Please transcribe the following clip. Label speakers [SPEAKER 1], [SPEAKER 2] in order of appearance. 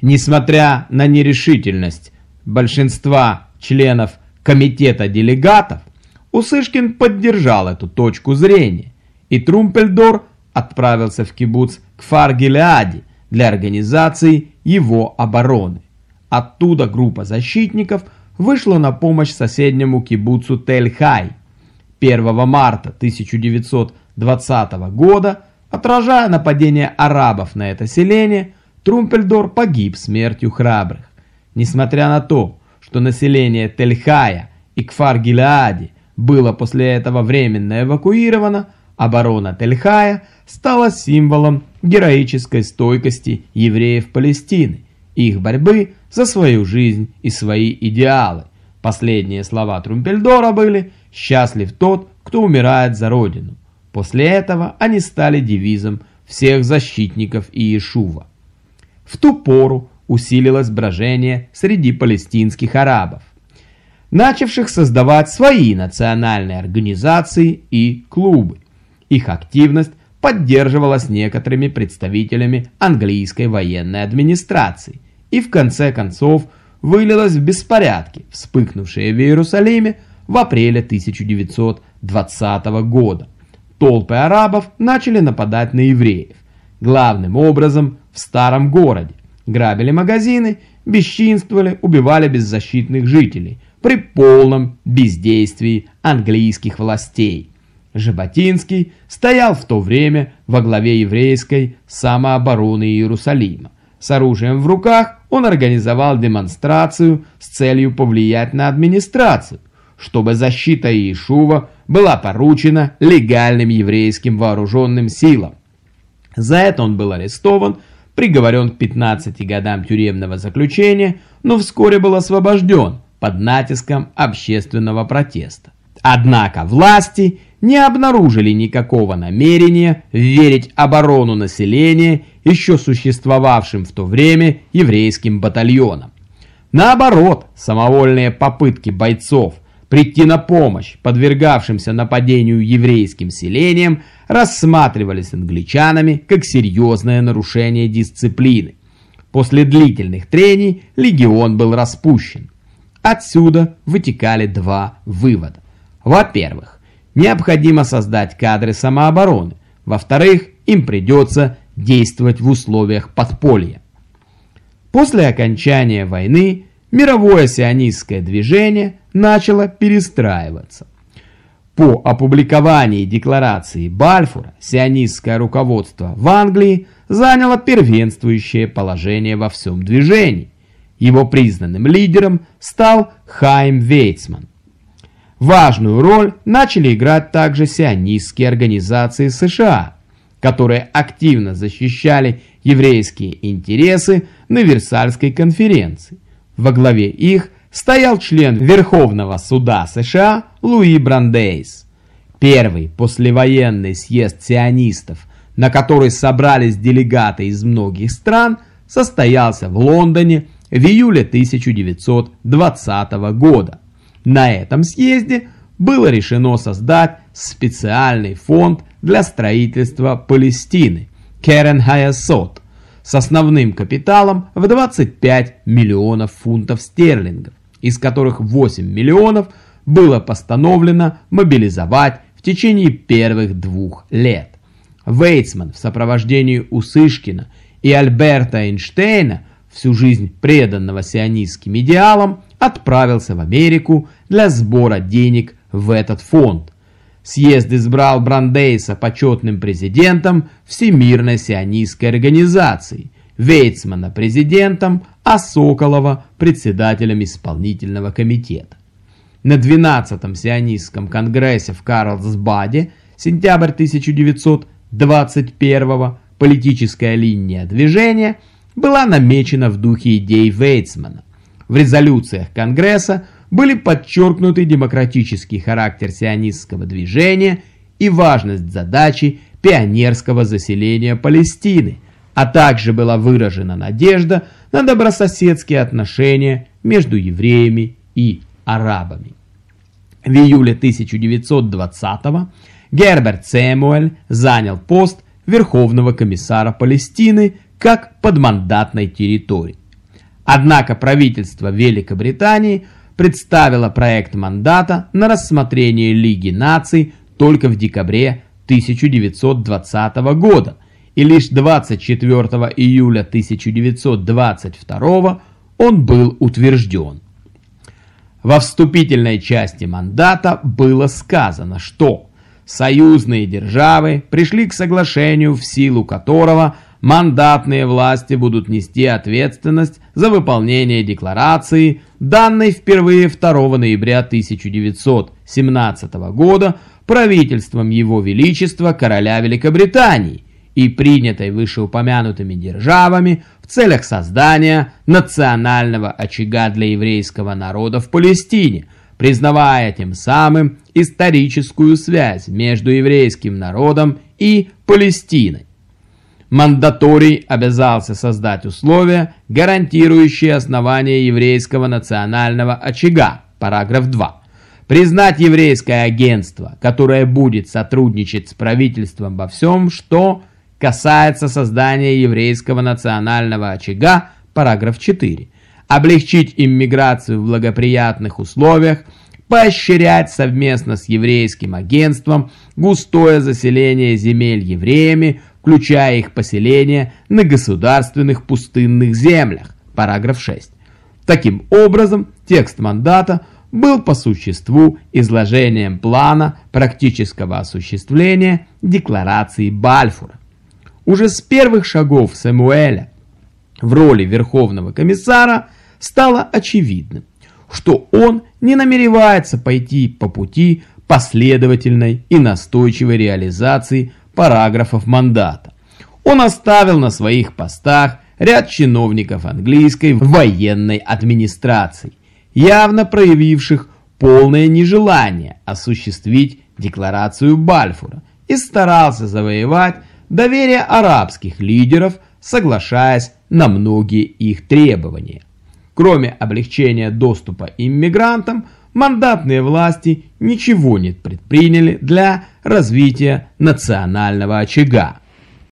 [SPEAKER 1] Несмотря на нерешительность большинства членов комитета делегатов, Усышкин поддержал эту точку зрения, и Трумпельдор отправился в кибуц к Фаргелиаде для организации его обороны. Оттуда группа защитников вышла на помощь соседнему кибуцу Тель-Хай. 1 марта 1920 года, отражая нападение арабов на это селение, Трумпельдор погиб смертью храбрых. Несмотря на то, что население Тель-Хая и Кфар-Гилаади было после этого временно эвакуировано, оборона Тель-Хая стала символом героической стойкости евреев Палестины, их борьбы за свою жизнь и свои идеалы. Последние слова Трумпельдора были «Счастлив тот, кто умирает за Родину». После этого они стали девизом всех защитников Иешува. В ту пору усилилось брожение среди палестинских арабов, начавших создавать свои национальные организации и клубы. Их активность поддерживалась некоторыми представителями английской военной администрации и в конце концов вылилась в беспорядки, вспыхнувшие в Иерусалиме в апреле 1920 года. Толпы арабов начали нападать на евреев, главным образом в старом городе, грабили магазины, бесчинствовали, убивали беззащитных жителей при полном бездействии английских властей. Жаботинский стоял в то время во главе еврейской самообороны Иерусалима. С оружием в руках он организовал демонстрацию с целью повлиять на администрацию, чтобы защита Иешува была поручена легальным еврейским вооруженным силам. За это он был арестован, приговорен к 15 годам тюремного заключения, но вскоре был освобожден под натиском общественного протеста. Однако власти не обнаружили никакого намерения верить оборону населения еще существовавшим в то время еврейским батальонам. Наоборот, самовольные попытки бойцов прийти на помощь подвергавшимся нападению еврейским селениям рассматривались англичанами как серьезное нарушение дисциплины. После длительных трений легион был распущен. Отсюда вытекали два вывода. Во-первых, необходимо создать кадры самообороны. Во-вторых, им придется действовать в условиях подполья. После окончания войны мировое сионистское движение начало перестраиваться. По опубликовании декларации Бальфура сионистское руководство в Англии заняло первенствующее положение во всем движении. Его признанным лидером стал Хайм Вейцман. Важную роль начали играть также сионистские организации США, которые активно защищали еврейские интересы на Версальской конференции. Во главе их стоял член Верховного суда США Луи Брандейс. Первый послевоенный съезд сионистов, на который собрались делегаты из многих стран, состоялся в Лондоне в июле 1920 года. На этом съезде было решено создать специальный фонд для строительства Палестины Керен Хаясот с основным капиталом в 25 миллионов фунтов стерлингов, из которых 8 миллионов было постановлено мобилизовать в течение первых двух лет. Вейцман в сопровождении Усышкина и Альберта Эйнштейна, всю жизнь преданного сионистским идеалам, отправился в Америку для сбора денег в этот фонд. Съезд избрал Брандейса почетным президентом Всемирной сионистской организации, Вейцмана президентом, а Соколова председателем исполнительного комитета. На 12-м сионистском конгрессе в Карлсбаде, сентябрь 1921 политическая линия движения была намечена в духе идей Вейцмана. В резолюциях Конгресса были подчеркнуты демократический характер сионистского движения и важность задачи пионерского заселения Палестины, а также была выражена надежда на добрососедские отношения между евреями и арабами. В июле 1920-го Герберт Сэмуэль занял пост Верховного комиссара Палестины как подмандатной территории. Однако правительство Великобритании представило проект мандата на рассмотрение Лиги наций только в декабре 1920 года, и лишь 24 июля 1922 он был утвержден. Во вступительной части мандата было сказано, что союзные державы пришли к соглашению, в силу которого мандатные власти будут нести ответственность за выполнение декларации, данной впервые 2 ноября 1917 года правительством Его Величества Короля Великобритании и принятой вышеупомянутыми державами в целях создания национального очага для еврейского народа в Палестине, признавая тем самым историческую связь между еврейским народом и Палестиной. Мандаторий обязался создать условия, гарантирующие основание еврейского национального очага, параграф 2. Признать еврейское агентство, которое будет сотрудничать с правительством во всем, что касается создания еврейского национального очага, параграф 4. Облегчить иммиграцию в благоприятных условиях, поощрять совместно с еврейским агентством густое заселение земель евреями, включая их поселение на государственных пустынных землях, параграф 6. Таким образом, текст мандата был по существу изложением плана практического осуществления декларации Бальфура. Уже с первых шагов Самуэля в роли Верховного комиссара стало очевидным, что он не намеревается пойти по пути последовательной и настойчивой реализации параграфов мандата. Он оставил на своих постах ряд чиновников английской военной администрации, явно проявивших полное нежелание осуществить декларацию Бальфура и старался завоевать доверие арабских лидеров, соглашаясь на многие их требования. Кроме облегчения доступа иммигрантам, мандатные власти ничего не предприняли для развития национального очага.